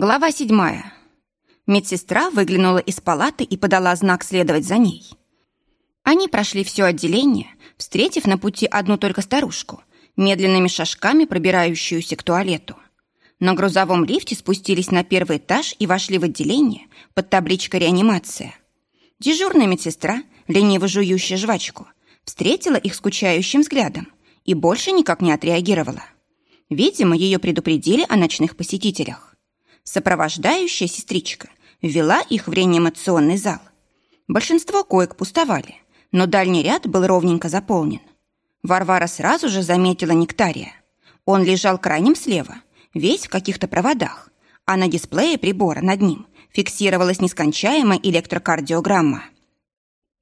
Глава седьмая. Медсестра выглянула из палаты и подала знак следовать за ней. Они прошли все отделение, встретив на пути одну только старушку, медленными шажками пробирающуюся к туалету. На грузовом лифте спустились на первый этаж и вошли в отделение под табличкой «Реанимация». Дежурная медсестра, лениво жующая жвачку, встретила их скучающим взглядом и больше никак не отреагировала. Видимо, ее предупредили о ночных посетителях. Сопровождающая сестричка ввела их в реанимационный зал. Большинство коек пустовали, но дальний ряд был ровненько заполнен. Варвара сразу же заметила нектария. Он лежал крайним слева, весь в каких-то проводах, а на дисплее прибора над ним фиксировалась нескончаемая электрокардиограмма.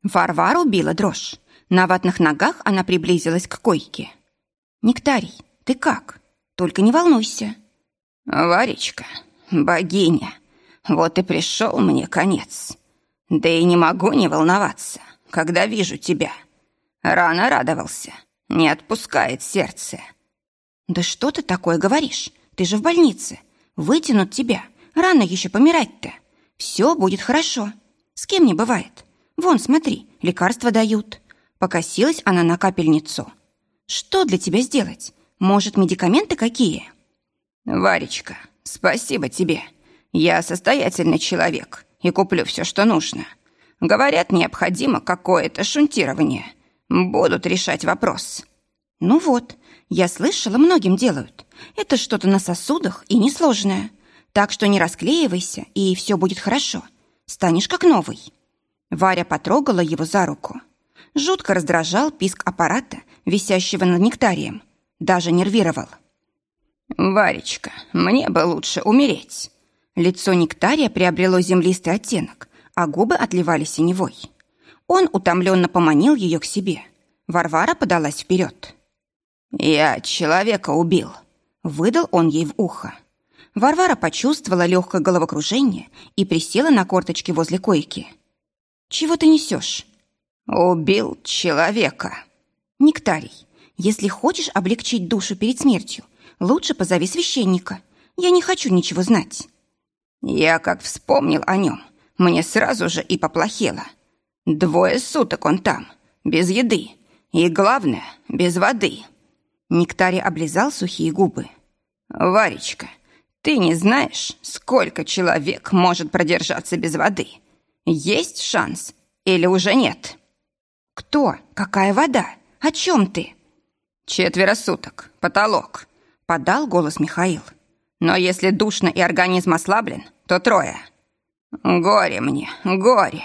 Варвару била дрожь. На ватных ногах она приблизилась к койке. «Нектарий, ты как? Только не волнуйся». «Варечка, «Богиня, вот и пришел мне конец. Да и не могу не волноваться, когда вижу тебя. Рано радовался, не отпускает сердце». «Да что ты такое говоришь? Ты же в больнице. Вытянут тебя. Рано еще помирать-то. Все будет хорошо. С кем не бывает. Вон, смотри, лекарства дают». Покосилась она на капельницу. «Что для тебя сделать? Может, медикаменты какие?» «Варечка, «Спасибо тебе. Я состоятельный человек и куплю все, что нужно. Говорят, необходимо какое-то шунтирование. Будут решать вопрос». «Ну вот, я слышала, многим делают. Это что-то на сосудах и несложное. Так что не расклеивайся, и все будет хорошо. Станешь как новый». Варя потрогала его за руку. Жутко раздражал писк аппарата, висящего над нектарием. Даже нервировал. «Варечка, мне бы лучше умереть». Лицо нектария приобрело землистый оттенок, а губы отливали синевой. Он утомленно поманил ее к себе. Варвара подалась вперед. «Я человека убил», — выдал он ей в ухо. Варвара почувствовала легкое головокружение и присела на корточки возле койки. «Чего ты несешь?» «Убил человека». «Нектарий, если хочешь облегчить душу перед смертью, лучше позови священника. Я не хочу ничего знать». Я как вспомнил о нем, мне сразу же и поплохело. Двое суток он там, без еды, и, главное, без воды. Нектарий облизал сухие губы. «Варечка, ты не знаешь, сколько человек может продержаться без воды? Есть шанс или уже нет?» «Кто? Какая вода? О чем ты?» «Четверо суток. Потолок подал голос Михаил. Но если душно и организм ослаблен, то трое. Горе мне, горе.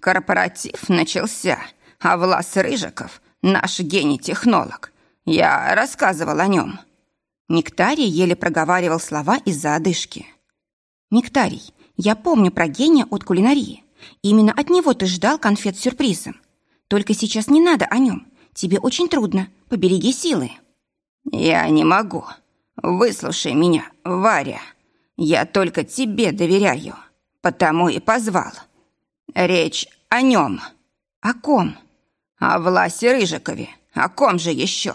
Корпоратив начался, а Влас Рыжиков, наш гений-технолог, я рассказывал о нем. Нектарий еле проговаривал слова из-за одышки. «Нектарий, я помню про гения от кулинарии. Именно от него ты ждал конфет с сюрпризом. Только сейчас не надо о нем. Тебе очень трудно. Побереги силы». «Я не могу. Выслушай меня, Варя. Я только тебе доверяю, потому и позвал. Речь о нем. О ком? О Власе Рыжикове. О ком же еще?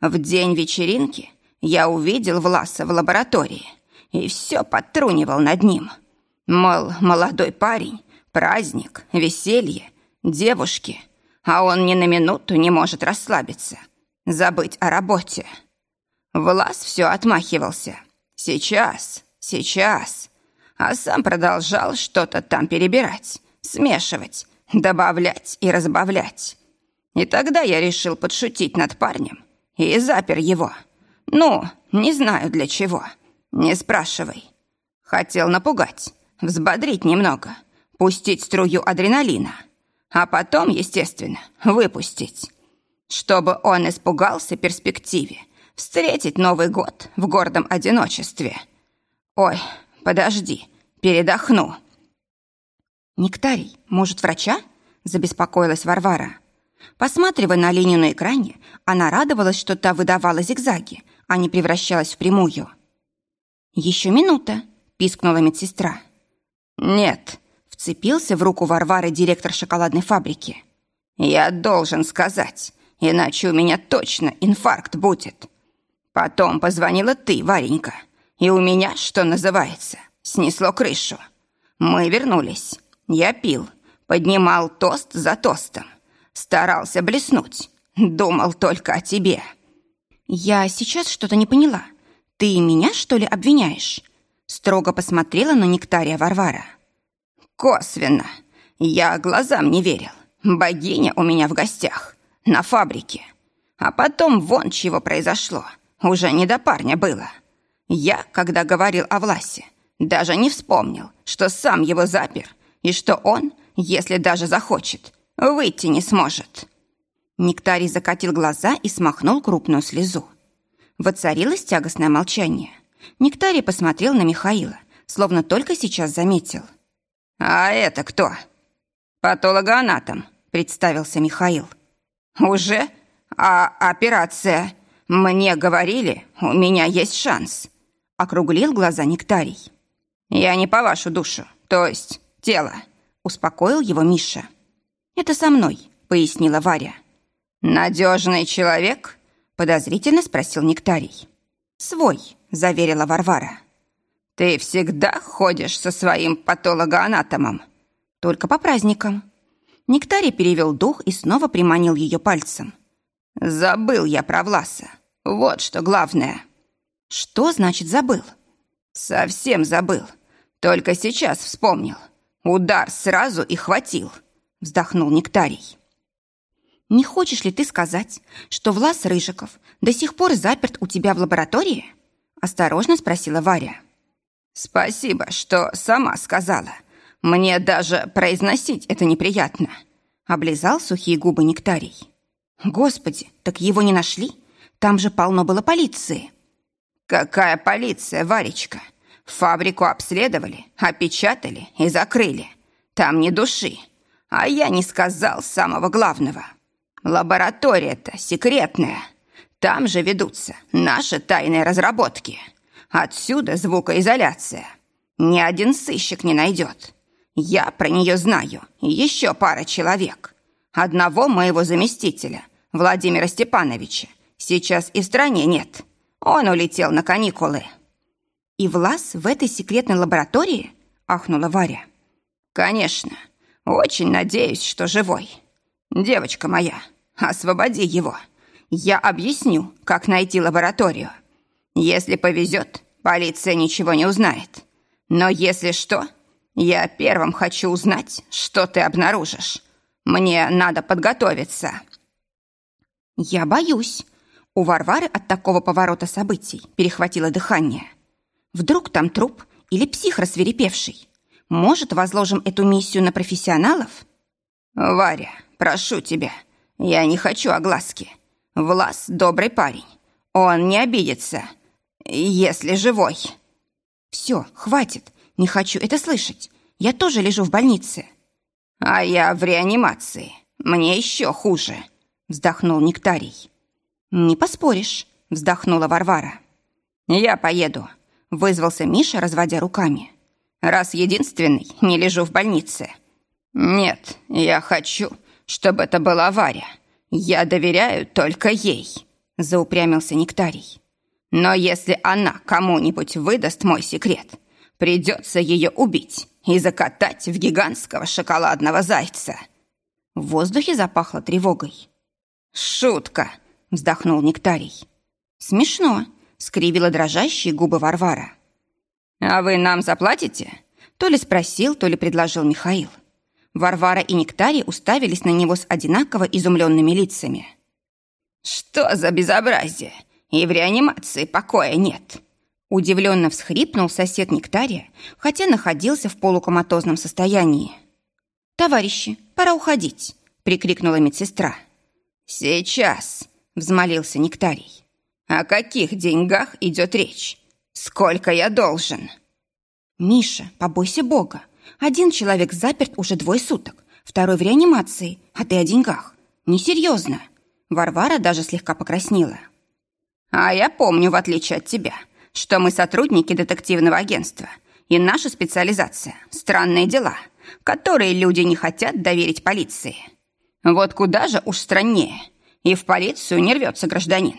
В день вечеринки я увидел Власа в лаборатории и все подтрунивал над ним. Мол, молодой парень, праздник, веселье, девушки, а он ни на минуту не может расслабиться, забыть о работе. Влас все отмахивался. «Сейчас, сейчас». А сам продолжал что-то там перебирать, смешивать, добавлять и разбавлять. И тогда я решил подшутить над парнем и запер его. Ну, не знаю для чего. Не спрашивай. Хотел напугать, взбодрить немного, пустить струю адреналина, а потом, естественно, выпустить. Чтобы он испугался перспективе встретить Новый год в гордом одиночестве. Ой, подожди, передохну. Нектарий, может, врача? Забеспокоилась Варвара. Посматривая на линию на экране, она радовалась, что та выдавала зигзаги, а не превращалась в прямую. «Еще минута», — пискнула медсестра. «Нет», — вцепился в руку Варвары директор шоколадной фабрики. «Я должен сказать, иначе у меня точно инфаркт будет. Потом позвонила ты, Варенька, и у меня, что называется, снесло крышу. Мы вернулись. Я пил, поднимал тост за тостом. Старался блеснуть. Думал только о тебе. Я сейчас что-то не поняла. Ты меня, что ли, обвиняешь? Строго посмотрела на Нектария Варвара. Косвенно. Я глазам не верил. Богиня у меня в гостях. На фабрике. А потом вон чего произошло. Уже не до парня было. Я, когда говорил о Власе, даже не вспомнил, что сам его запер, и что он, если даже захочет, выйти не сможет. Нектарий закатил глаза и смахнул крупную слезу. Воцарилось тягостное молчание. Нектарий посмотрел на Михаила, словно только сейчас заметил. «А это кто?» «Патологоанатом», — представился Михаил. «Уже? А операция? Мне говорили, у меня есть шанс», — округлил глаза Нектарий. «Я не по вашу душу, то есть тело», — успокоил его Миша. «Это со мной», — пояснила Варя. «Надежный человек?» — подозрительно спросил Нектарий. «Свой», — заверила Варвара. «Ты всегда ходишь со своим патологоанатомом?» «Только по праздникам». Нектарий перевел дух и снова приманил ее пальцем. «Забыл я про Власа. Вот что главное». «Что значит забыл?» «Совсем забыл. Только сейчас вспомнил. Удар сразу и хватил», — вздохнул Нектарий. «Не хочешь ли ты сказать, что Влас Рыжиков до сих пор заперт у тебя в лаборатории?» Осторожно спросила Варя. «Спасибо, что сама сказала. Мне даже произносить это неприятно». Облизал сухие губы Нектарий. «Господи, так его не нашли? Там же полно было полиции». «Какая полиция, Варечка? Фабрику обследовали, опечатали и закрыли. Там ни души. А я не сказал самого главного. Лаборатория-то секретная. Там же ведутся наши тайные разработки. Отсюда звукоизоляция. Ни один сыщик не найдет. Я про нее знаю. И еще пара человек. Одного моего заместителя, Владимира Степановича, сейчас и в стране нет. Он улетел на каникулы. «И Влас в этой секретной лаборатории?» – ахнула Варя. «Конечно. Очень надеюсь, что живой. Девочка моя, освободи его. Я объясню, как найти лабораторию. Если повезет, полиция ничего не узнает. Но если что, я первым хочу узнать, что ты обнаружишь. Мне надо подготовиться». «Я боюсь», у Варвары от такого поворота событий перехватило дыхание. Вдруг там труп или псих рассверепевший? Может, возложим эту миссию на профессионалов? Варя, прошу тебя, я не хочу огласки. Влас добрый парень. Он не обидится, если живой. Все, хватит. Не хочу это слышать. Я тоже лежу в больнице. А я в реанимации. Мне еще хуже, вздохнул Нектарий. «Не поспоришь», — вздохнула Варвара. «Я поеду», — вызвался Миша, разводя руками. «Раз единственный, не лежу в больнице». «Нет, я хочу, чтобы это была Варя. Я доверяю только ей», — заупрямился Нектарий. «Но если она кому-нибудь выдаст мой секрет, придется ее убить и закатать в гигантского шоколадного зайца». В воздухе запахло тревогой. «Шутка!» Вздохнул Нектарий. «Смешно», — скривила дрожащие губы Варвара. «А вы нам заплатите?» То ли спросил, то ли предложил Михаил. Варвара и Нектарий уставились на него с одинаково изумленными лицами. «Что за безобразие? И в реанимации покоя нет!» Удивленно всхрипнул сосед Нектария, хотя находился в полукоматозном состоянии. «Товарищи, пора уходить!» — прикрикнула медсестра. «Сейчас!» Взмолился Нектарий. «О каких деньгах идет речь? Сколько я должен?» «Миша, побойся Бога. Один человек заперт уже двое суток, второй в реанимации, а ты о деньгах. Несерьезно». Варвара даже слегка покраснела. «А я помню, в отличие от тебя, что мы сотрудники детективного агентства, и наша специализация – странные дела, которые люди не хотят доверить полиции. Вот куда же уж страннее – и в полицию не рвется гражданин.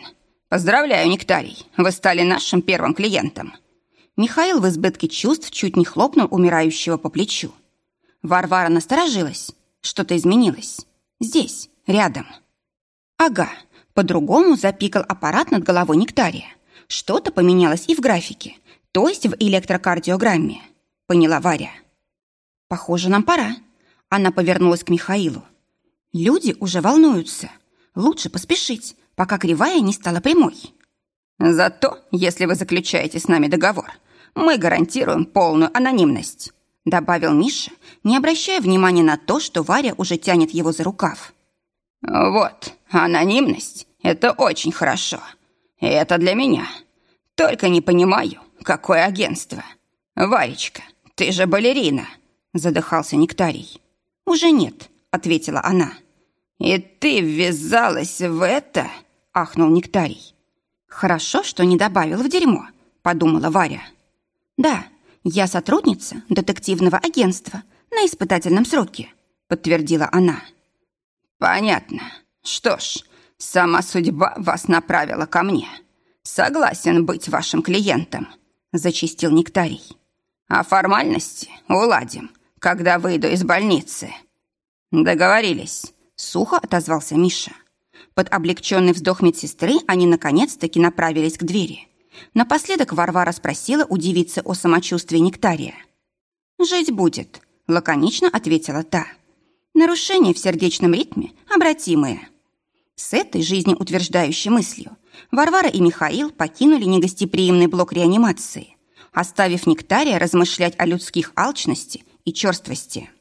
Поздравляю, Нектарий, вы стали нашим первым клиентом. Михаил в избытке чувств чуть не хлопнул умирающего по плечу. Варвара насторожилась. Что-то изменилось. Здесь, рядом. Ага, по-другому запикал аппарат над головой Нектария. Что-то поменялось и в графике, то есть в электрокардиограмме. Поняла Варя. Похоже, нам пора. Она повернулась к Михаилу. Люди уже волнуются. Лучше поспешить, пока кривая не стала прямой. Зато, если вы заключаете с нами договор, мы гарантируем полную анонимность, добавил Миша, не обращая внимания на то, что Варя уже тянет его за рукав. Вот, анонимность — это очень хорошо. И это для меня. Только не понимаю, какое агентство. Варечка, ты же балерина, задыхался Нектарий. Уже нет, ответила она. И ты ввязалась в это? ахнул Нектарий. Хорошо, что не добавил в дерьмо, подумала Варя. Да, я сотрудница детективного агентства на испытательном сроке, подтвердила она. Понятно. Что ж, сама судьба вас направила ко мне. Согласен быть вашим клиентом, зачистил Нектарий. А формальности уладим, когда выйду из больницы. Договорились, сухо отозвался Миша. Под облегченный вздох медсестры они наконец-таки направились к двери. Напоследок Варвара спросила у девицы о самочувствии Нектария. «Жить будет», — лаконично ответила та. «Нарушения в сердечном ритме обратимые». С этой жизнеутверждающей мыслью Варвара и Михаил покинули негостеприимный блок реанимации, оставив Нектария размышлять о людских алчности и черствости.